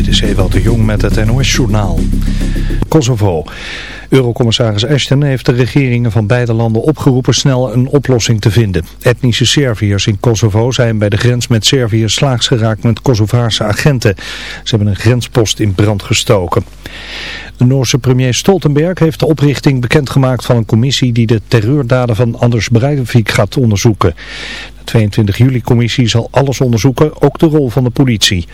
Dit is Ewald de Jong met het NOS-journaal. Kosovo. Eurocommissaris Ashton heeft de regeringen van beide landen opgeroepen snel een oplossing te vinden. Etnische Serviërs in Kosovo zijn bij de grens met Servië slaags geraakt met Kosovaarse agenten. Ze hebben een grenspost in brand gestoken. De Noorse premier Stoltenberg heeft de oprichting bekendgemaakt van een commissie die de terreurdaden van Anders Breivik gaat onderzoeken. De 22 juli-commissie zal alles onderzoeken, ook de rol van de politie.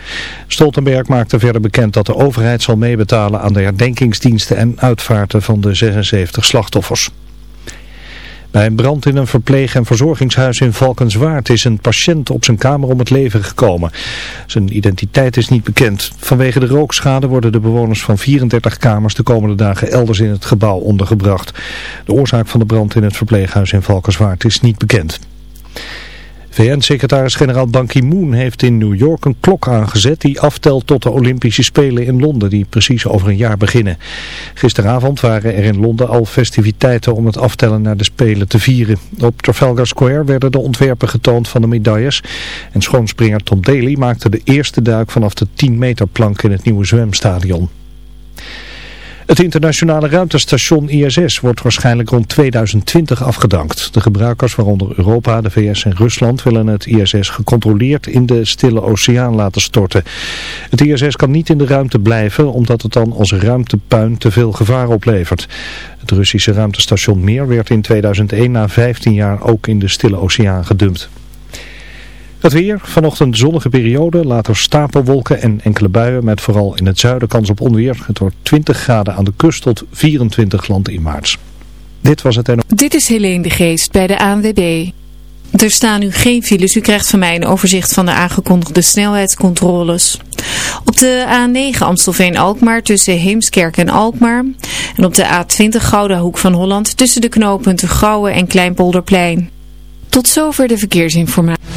Stoltenberg maakte verder bekend dat de overheid zal meebetalen aan de herdenkingsdiensten en uitvaarten van de 76 slachtoffers. Bij een brand in een verpleeg- en verzorgingshuis in Valkenswaard is een patiënt op zijn kamer om het leven gekomen. Zijn identiteit is niet bekend. Vanwege de rookschade worden de bewoners van 34 kamers de komende dagen elders in het gebouw ondergebracht. De oorzaak van de brand in het verpleeghuis in Valkenswaard is niet bekend. VN-secretaris-generaal Ban Ki-moon heeft in New York een klok aangezet die aftelt tot de Olympische Spelen in Londen die precies over een jaar beginnen. Gisteravond waren er in Londen al festiviteiten om het aftellen naar de Spelen te vieren. Op Trafalgar Square werden de ontwerpen getoond van de medailles en schoonspringer Tom Daly maakte de eerste duik vanaf de 10 meter plank in het nieuwe zwemstadion. Het internationale ruimtestation ISS wordt waarschijnlijk rond 2020 afgedankt. De gebruikers, waaronder Europa, de VS en Rusland, willen het ISS gecontroleerd in de stille oceaan laten storten. Het ISS kan niet in de ruimte blijven, omdat het dan als ruimtepuin te veel gevaar oplevert. Het Russische ruimtestation Mir werd in 2001 na 15 jaar ook in de stille oceaan gedumpt. Het weer, vanochtend zonnige periode, later stapelwolken en enkele buien met vooral in het zuiden kans op onweer. Het wordt 20 graden aan de kust tot 24 land in maart. Dit was het en... Dit is Helene de Geest bij de ANWB. Er staan nu geen files. U krijgt van mij een overzicht van de aangekondigde snelheidscontroles. Op de A9 Amstelveen-Alkmaar tussen Heemskerk en Alkmaar. En op de A20 Gouda Hoek van Holland tussen de knooppunten Gouwen en Kleinpolderplein. Tot zover de verkeersinformatie.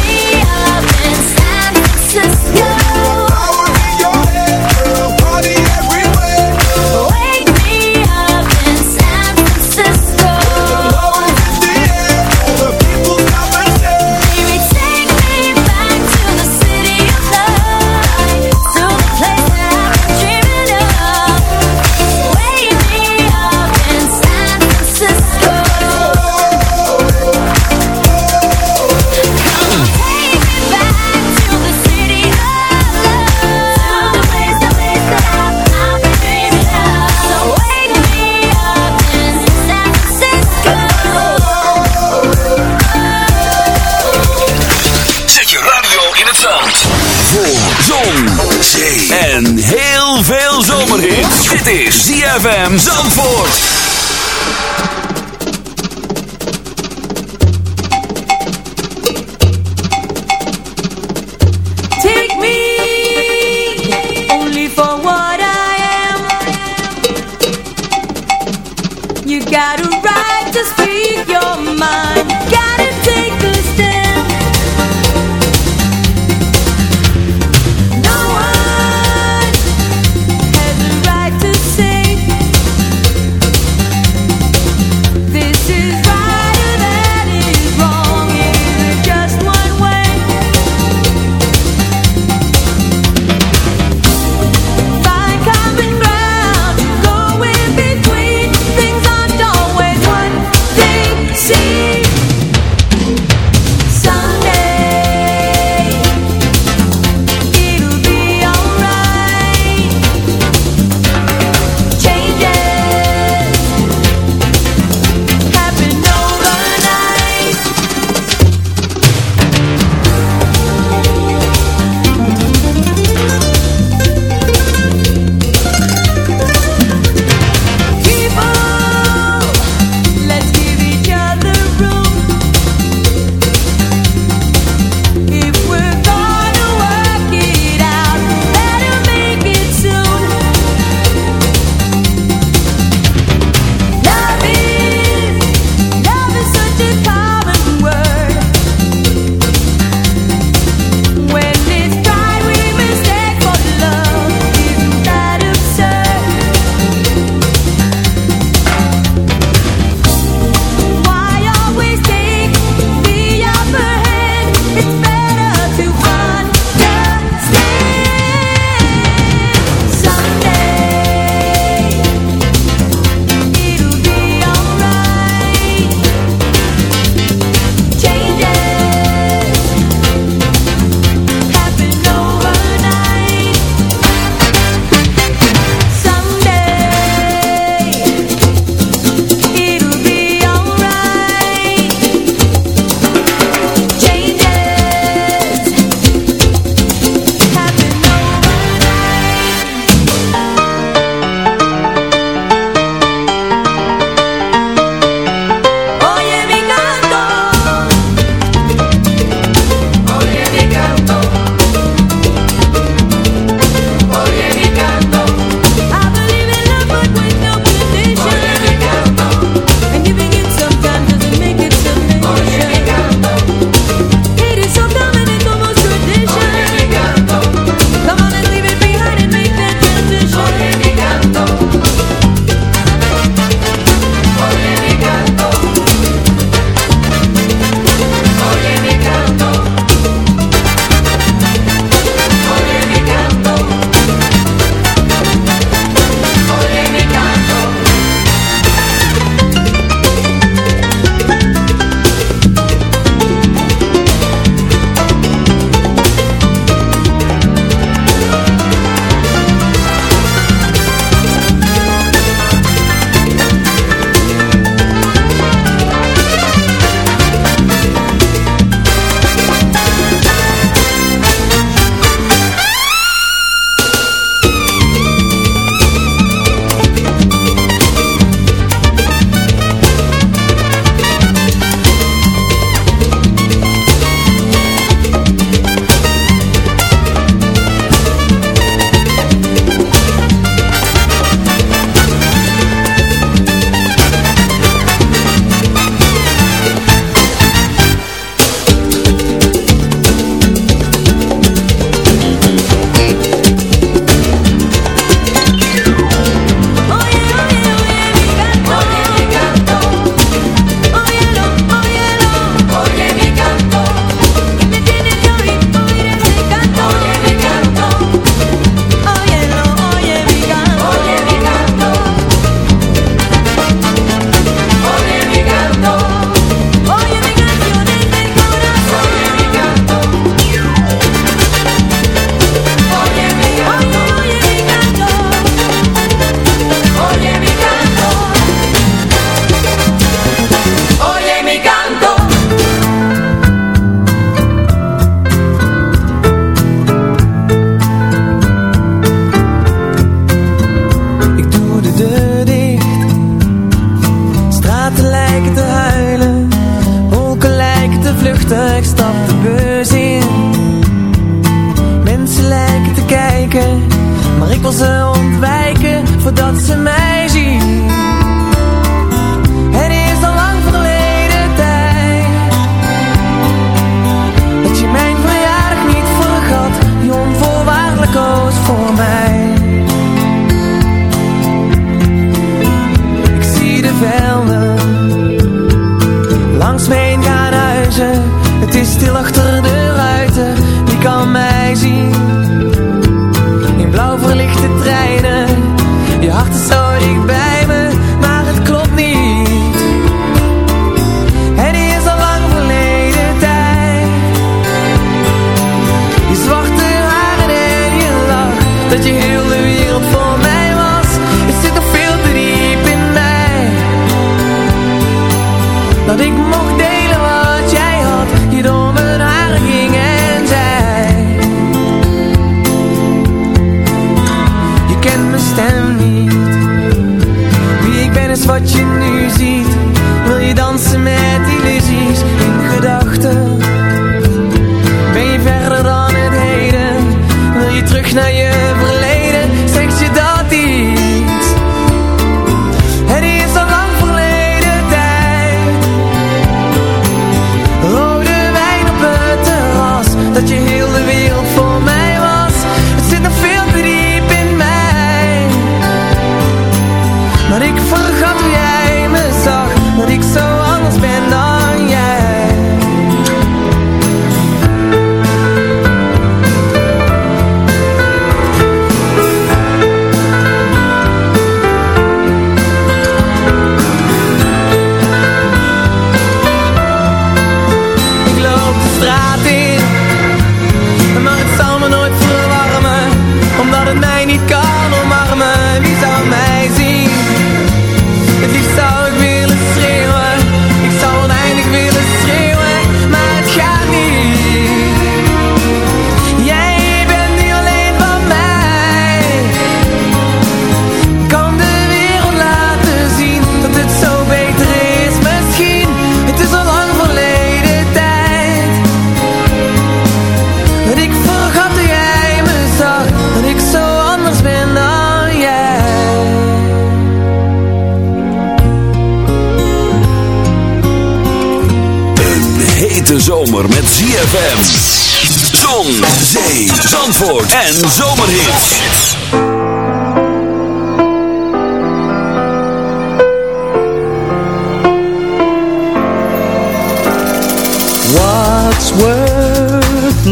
ZFM Zandvoort. te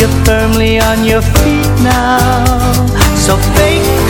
you're firmly on your feet now. So fake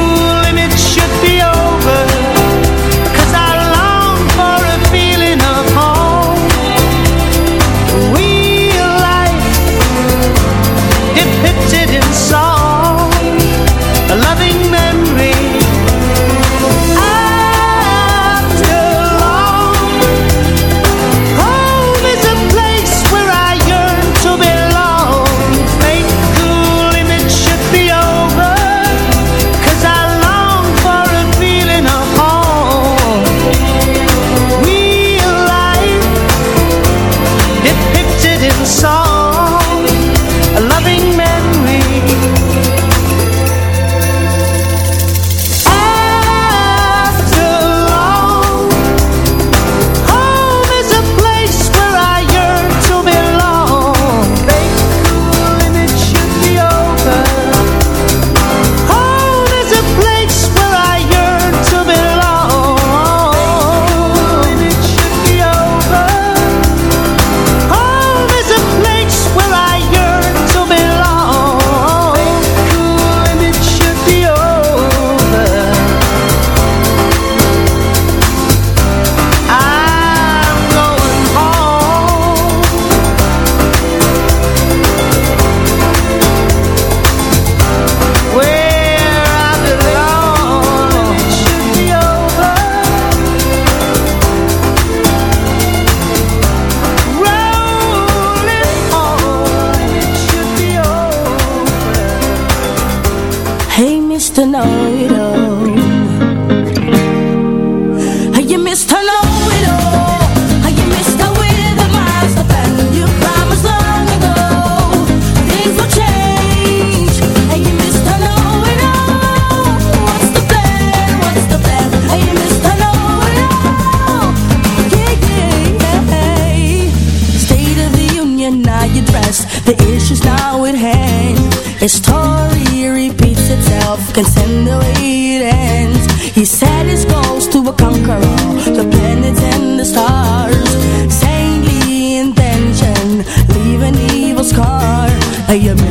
Ay, man.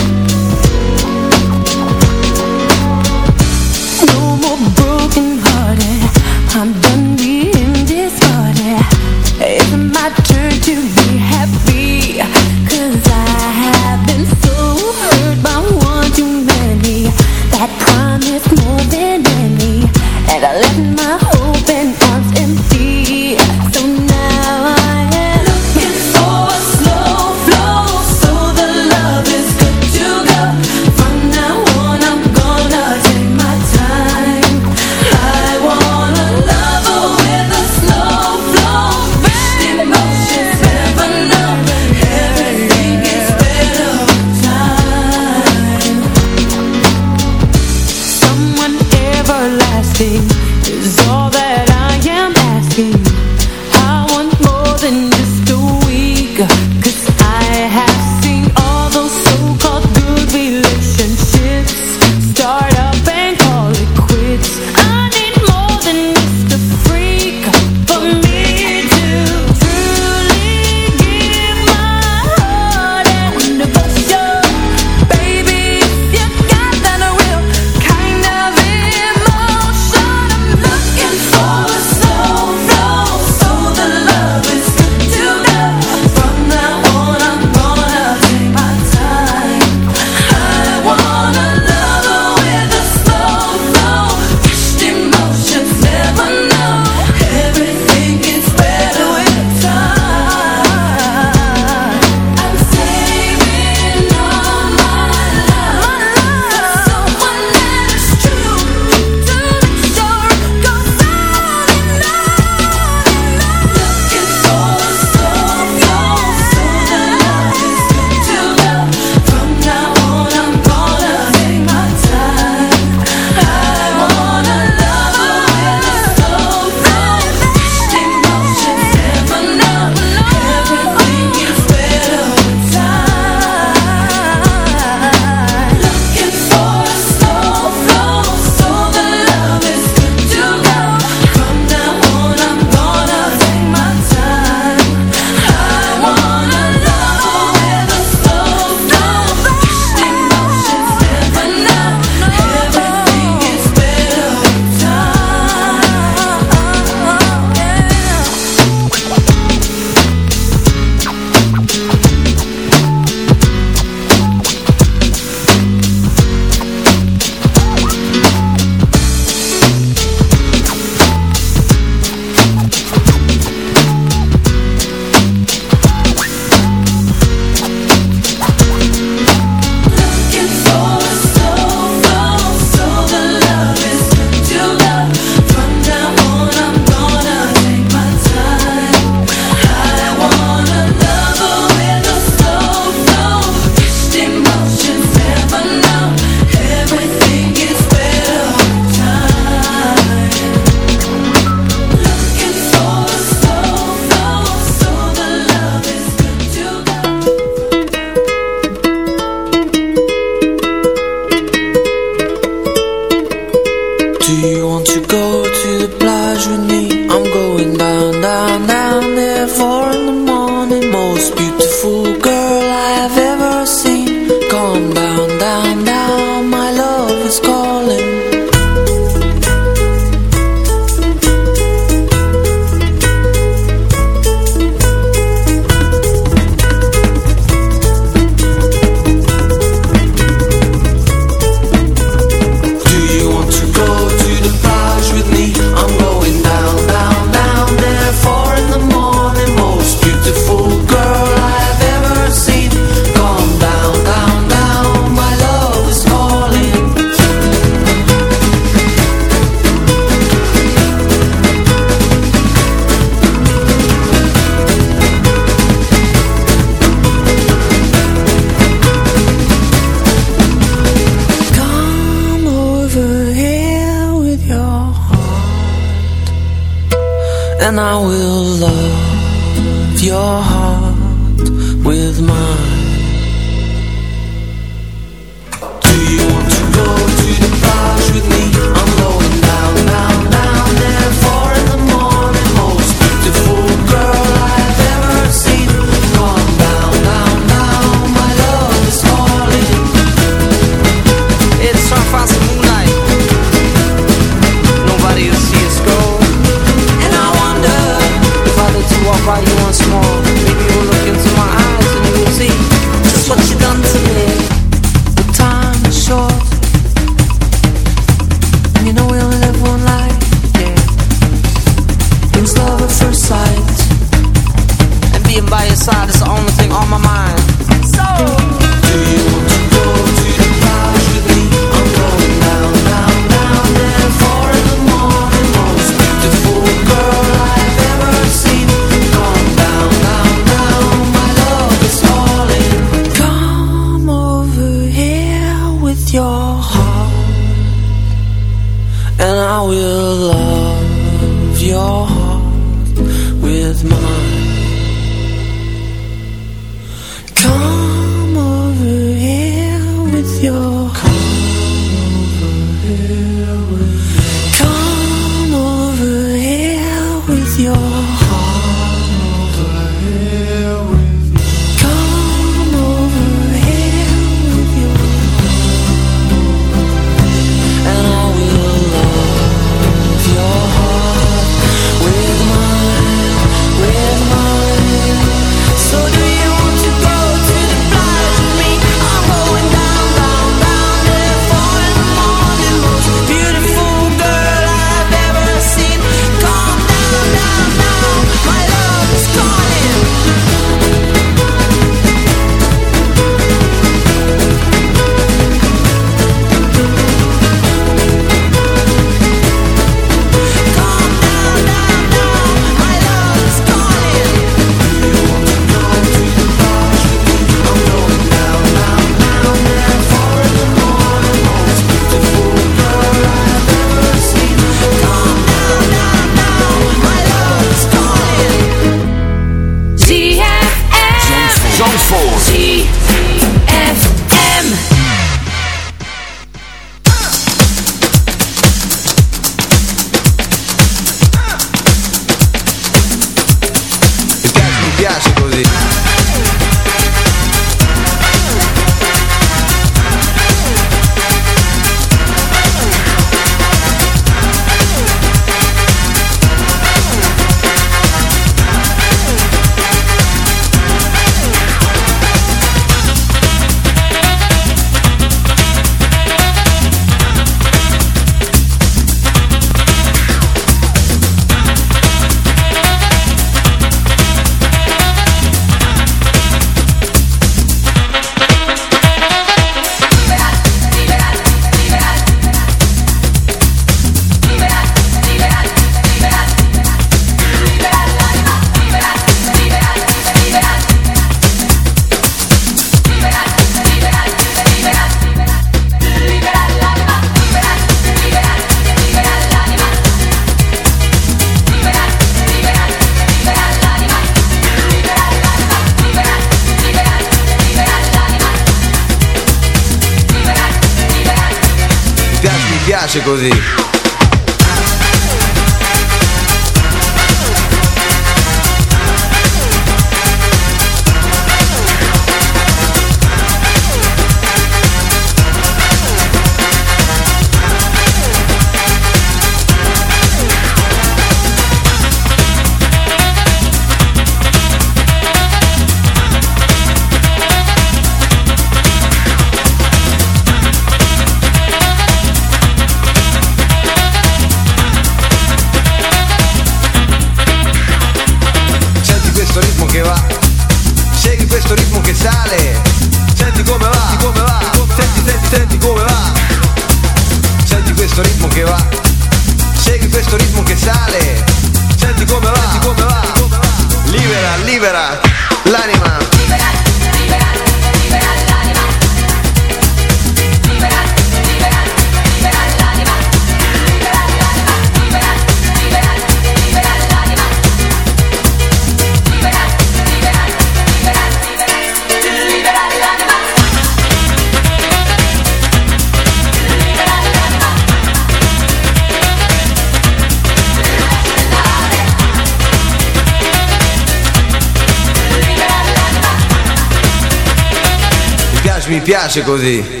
piace così.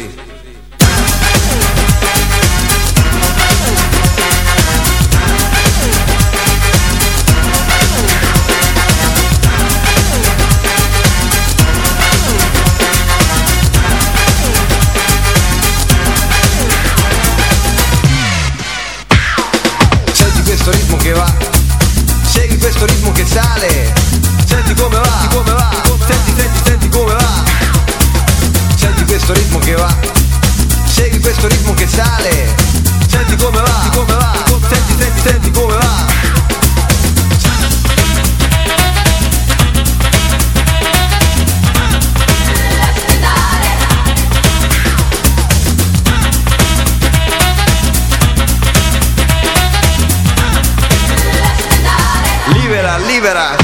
libera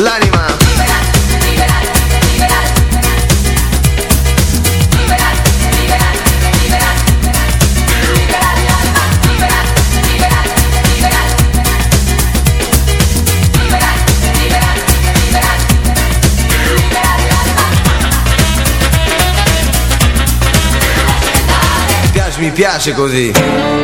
l'anima. Libera, libera, libera. Libera, libera, libera. Libera l'anima, libera, libera, libera. Libera, libera, libera. Libera l'anima. Piace, mi piace così.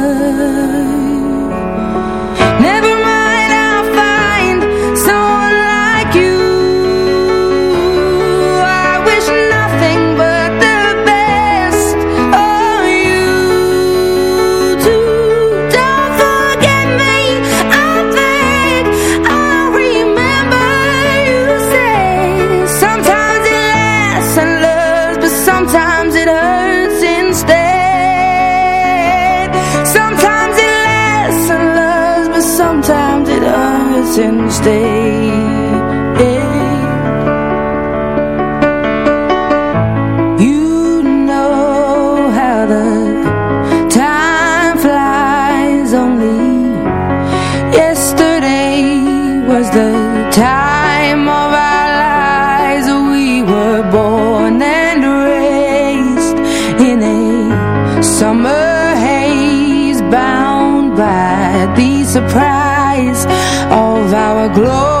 glory.